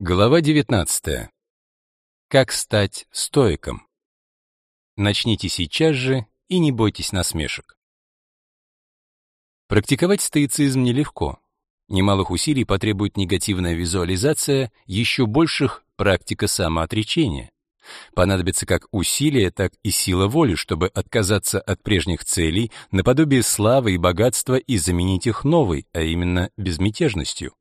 Глава 19. Как стать стоиком? Начните сейчас же и не бойтесь насмешек. Практиковать стоицизм нелегко. Немалых усилий потребует негативная визуализация, еще больших практика самоотречения. Понадобится как усилие, так и сила воли, чтобы отказаться от прежних целей, наподобие славы и богатства и заменить их новой, а именно безмятежностью.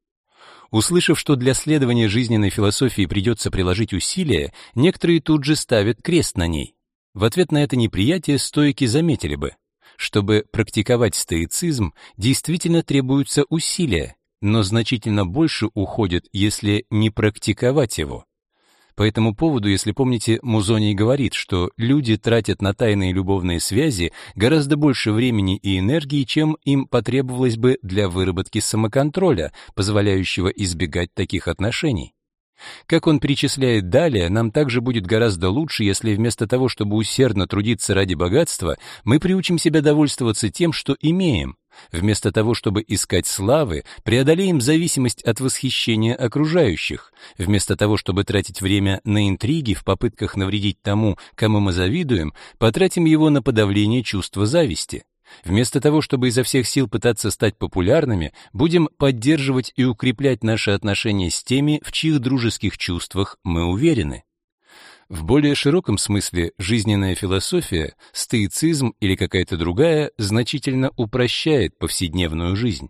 Услышав, что для следования жизненной философии придется приложить усилия, некоторые тут же ставят крест на ней. В ответ на это неприятие стойки заметили бы, чтобы практиковать стоицизм, действительно требуются усилия, но значительно больше уходит, если не практиковать его. По этому поводу, если помните, Музоний говорит, что люди тратят на тайные любовные связи гораздо больше времени и энергии, чем им потребовалось бы для выработки самоконтроля, позволяющего избегать таких отношений. Как он перечисляет далее, нам также будет гораздо лучше, если вместо того, чтобы усердно трудиться ради богатства, мы приучим себя довольствоваться тем, что имеем, Вместо того, чтобы искать славы, преодолеем зависимость от восхищения окружающих. Вместо того, чтобы тратить время на интриги в попытках навредить тому, кому мы завидуем, потратим его на подавление чувства зависти. Вместо того, чтобы изо всех сил пытаться стать популярными, будем поддерживать и укреплять наши отношения с теми, в чьих дружеских чувствах мы уверены. В более широком смысле жизненная философия, стоицизм или какая-то другая значительно упрощает повседневную жизнь.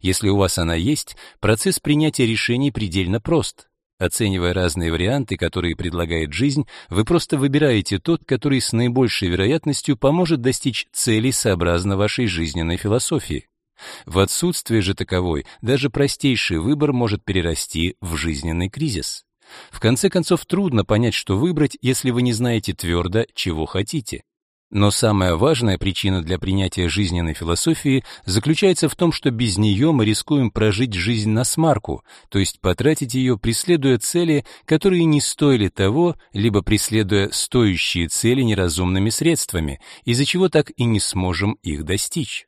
Если у вас она есть, процесс принятия решений предельно прост. Оценивая разные варианты, которые предлагает жизнь, вы просто выбираете тот, который с наибольшей вероятностью поможет достичь цели сообразно вашей жизненной философии. В отсутствие же таковой, даже простейший выбор может перерасти в жизненный кризис. В конце концов, трудно понять, что выбрать, если вы не знаете твердо, чего хотите. Но самая важная причина для принятия жизненной философии заключается в том, что без нее мы рискуем прожить жизнь на смарку, то есть потратить ее, преследуя цели, которые не стоили того, либо преследуя стоящие цели неразумными средствами, из-за чего так и не сможем их достичь.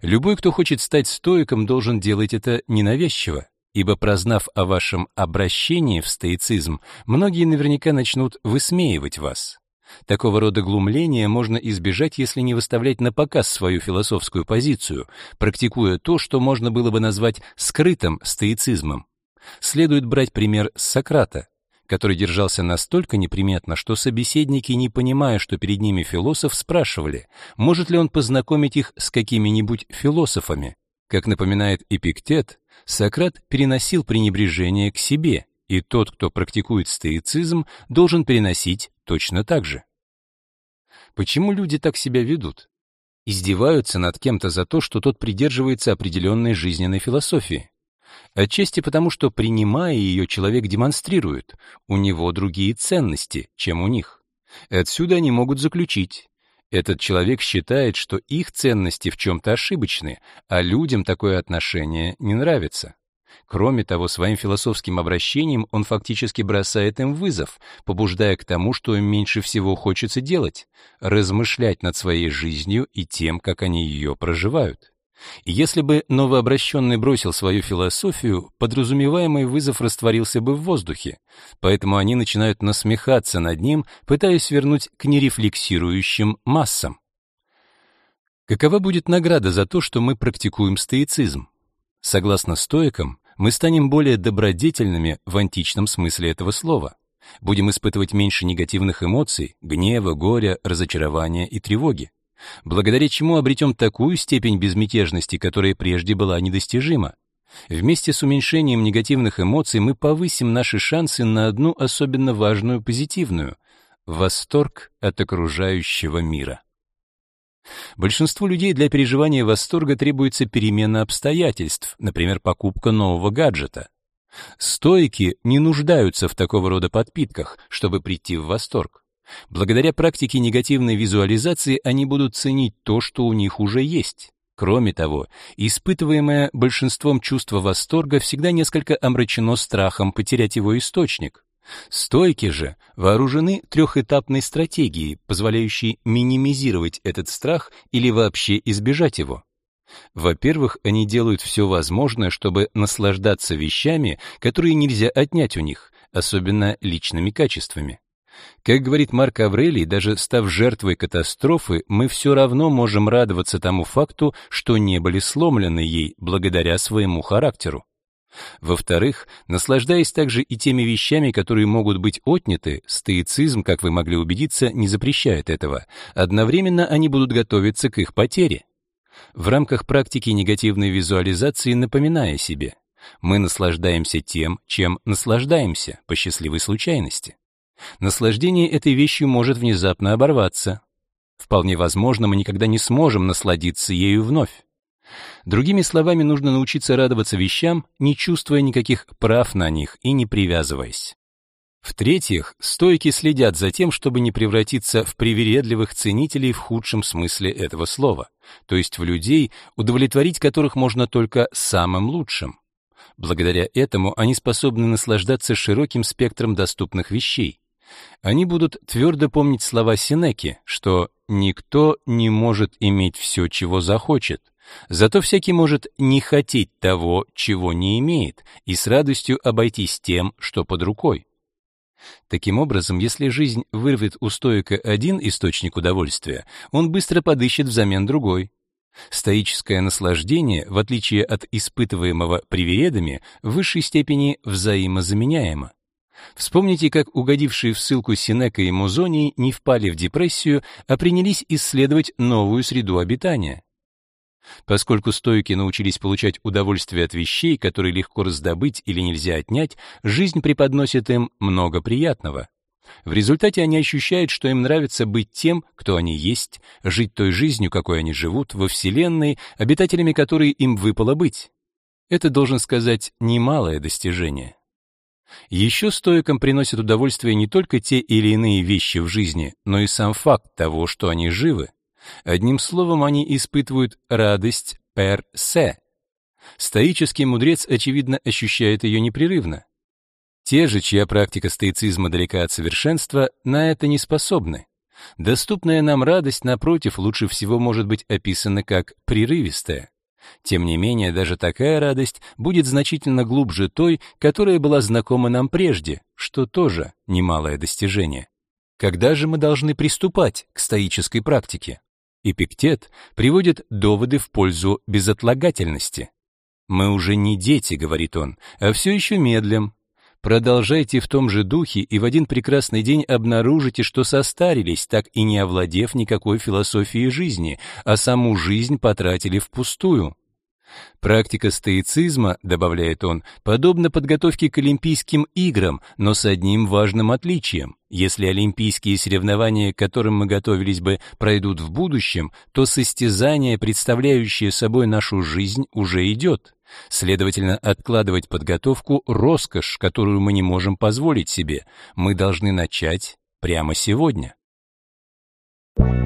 Любой, кто хочет стать стоиком, должен делать это ненавязчиво ибо прознав о вашем обращении в стоицизм, многие наверняка начнут высмеивать вас. Такого рода глумления можно избежать, если не выставлять на показ свою философскую позицию, практикуя то, что можно было бы назвать скрытым стоицизмом. Следует брать пример Сократа, который держался настолько неприметно, что собеседники, не понимая, что перед ними философ, спрашивали, может ли он познакомить их с какими-нибудь философами. Как напоминает Эпиктет, Сократ переносил пренебрежение к себе, и тот, кто практикует стоицизм, должен переносить точно так же. Почему люди так себя ведут? Издеваются над кем-то за то, что тот придерживается определенной жизненной философии. Отчасти потому, что, принимая ее, человек демонстрирует, у него другие ценности, чем у них. Отсюда они могут заключить, этот человек считает, что их ценности в чем-то ошибочны, а людям такое отношение не нравится. Кроме того, своим философским обращением он фактически бросает им вызов, побуждая к тому, что им меньше всего хочется делать — размышлять над своей жизнью и тем, как они ее проживают. Если бы новообращенный бросил свою философию, подразумеваемый вызов растворился бы в воздухе, поэтому они начинают насмехаться над ним, пытаясь вернуть к нерефлексирующим массам. Какова будет награда за то, что мы практикуем стоицизм? Согласно стоикам, мы станем более добродетельными в античном смысле этого слова. Будем испытывать меньше негативных эмоций, гнева, горя, разочарования и тревоги благодаря чему обретем такую степень безмятежности, которая прежде была недостижима. Вместе с уменьшением негативных эмоций мы повысим наши шансы на одну особенно важную позитивную — восторг от окружающего мира. Большинству людей для переживания восторга требуется перемена обстоятельств, например, покупка нового гаджета. Стойки не нуждаются в такого рода подпитках, чтобы прийти в восторг. Благодаря практике негативной визуализации они будут ценить то, что у них уже есть. Кроме того, испытываемое большинством чувство восторга всегда несколько омрачено страхом потерять его источник. Стойки же вооружены трехэтапной стратегией, позволяющей минимизировать этот страх или вообще избежать его. Во-первых, они делают все возможное, чтобы наслаждаться вещами, которые нельзя отнять у них, особенно личными качествами. Как говорит Марк Аврелий, даже став жертвой катастрофы, мы все равно можем радоваться тому факту, что не были сломлены ей благодаря своему характеру. Во-вторых, наслаждаясь также и теми вещами, которые могут быть отняты, стоицизм, как вы могли убедиться, не запрещает этого. Одновременно они будут готовиться к их потере. В рамках практики негативной визуализации напоминая себе, мы наслаждаемся тем, чем наслаждаемся по счастливой случайности. Наслаждение этой вещью может внезапно оборваться. Вполне возможно, мы никогда не сможем насладиться ею вновь. Другими словами, нужно научиться радоваться вещам, не чувствуя никаких прав на них и не привязываясь. В-третьих, стойки следят за тем, чтобы не превратиться в привередливых ценителей в худшем смысле этого слова, то есть в людей, удовлетворить которых можно только самым лучшим. Благодаря этому они способны наслаждаться широким спектром доступных вещей. Они будут твердо помнить слова Синеки, что «никто не может иметь все, чего захочет», Зато всякий может не хотеть того, чего не имеет, и с радостью обойтись тем, что под рукой. Таким образом, если жизнь вырвет у стоика один источник удовольствия, он быстро подыщет взамен другой. Стоическое наслаждение, в отличие от испытываемого привередами, в высшей степени взаимозаменяемо. Вспомните, как угодившие в ссылку Синека и Музоний не впали в депрессию, а принялись исследовать новую среду обитания. Поскольку стойки научились получать удовольствие от вещей, которые легко раздобыть или нельзя отнять, жизнь преподносит им много приятного. В результате они ощущают, что им нравится быть тем, кто они есть, жить той жизнью, какой они живут, во Вселенной, обитателями которой им выпало быть. Это, должен сказать, немалое достижение. Еще стоикам приносят удовольствие не только те или иные вещи в жизни, но и сам факт того, что они живы. Одним словом, они испытывают радость per se. Стоический мудрец, очевидно, ощущает ее непрерывно. Те же, чья практика стоицизма далека от совершенства, на это не способны. Доступная нам радость, напротив, лучше всего может быть описана как прерывистая. Тем не менее, даже такая радость будет значительно глубже той, которая была знакома нам прежде, что тоже немалое достижение. Когда же мы должны приступать к стоической практике? Эпиктет приводит доводы в пользу безотлагательности. «Мы уже не дети», — говорит он, — «а все еще медлим. Продолжайте в том же духе, и в один прекрасный день обнаружите, что состарились, так и не овладев никакой философией жизни, а саму жизнь потратили впустую. Практика стоицизма, добавляет он, подобна подготовке к Олимпийским играм, но с одним важным отличием. Если олимпийские соревнования, к которым мы готовились бы, пройдут в будущем, то состязание, представляющее собой нашу жизнь, уже идет. Следовательно, откладывать подготовку — роскошь, которую мы не можем позволить себе. Мы должны начать прямо сегодня. Thank you.